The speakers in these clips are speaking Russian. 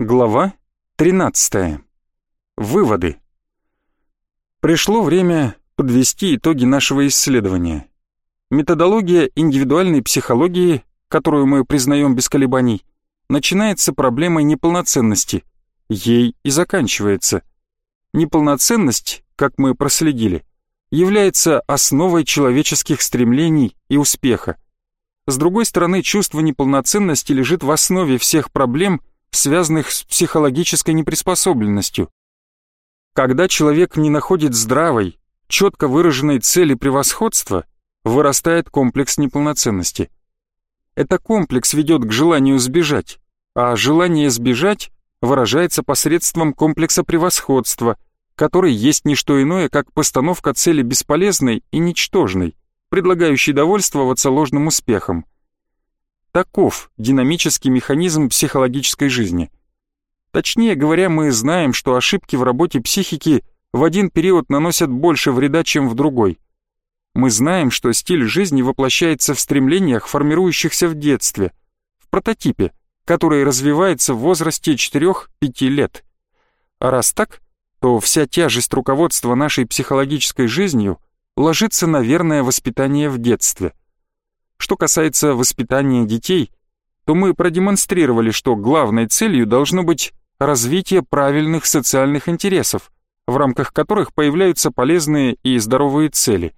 Глава 13. Выводы. Пришло время подвести итоги нашего исследования. Методология индивидуальной психологии, которую мы признаем без колебаний, начинается проблемой неполноценности, ей и заканчивается. Неполноценность, как мы проследили, является основой человеческих стремлений и успеха. С другой стороны, чувство неполноценности лежит в основе всех проблем – связанных с психологической неприспособленностью. Когда человек не находит здравой, четко выраженной цели превосходства, вырастает комплекс неполноценности. Это комплекс ведет к желанию сбежать, а желание сбежать выражается посредством комплекса превосходства, который есть не что иное, как постановка цели бесполезной и ничтожной, предлагающей довольствоваться ложным успехом. Таков динамический механизм психологической жизни. Точнее говоря, мы знаем, что ошибки в работе психики в один период наносят больше вреда, чем в другой. Мы знаем, что стиль жизни воплощается в стремлениях, формирующихся в детстве, в прототипе, который развивается в возрасте 4-5 лет. А раз так, то вся тяжесть руководства нашей психологической жизнью ложится на верное воспитание в детстве – что касается воспитания детей, то мы продемонстрировали, что главной целью должно быть развитие правильных социальных интересов, в рамках которых появляются полезные и здоровые цели.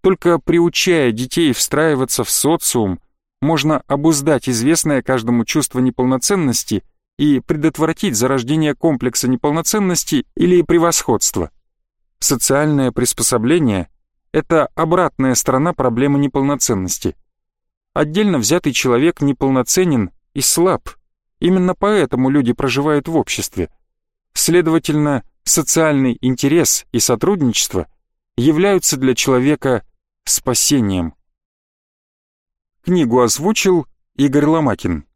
Только приучая детей встраиваться в социум, можно обуздать известное каждому чувство неполноценности и предотвратить зарождение комплекса неполноценности или превосходства. Социальное приспособление – это обратная сторона проблемы неполноценности. Отдельно взятый человек неполноценен и слаб. Именно поэтому люди проживают в обществе. Следовательно, социальный интерес и сотрудничество являются для человека спасением. Книгу озвучил Игорь Ломакин.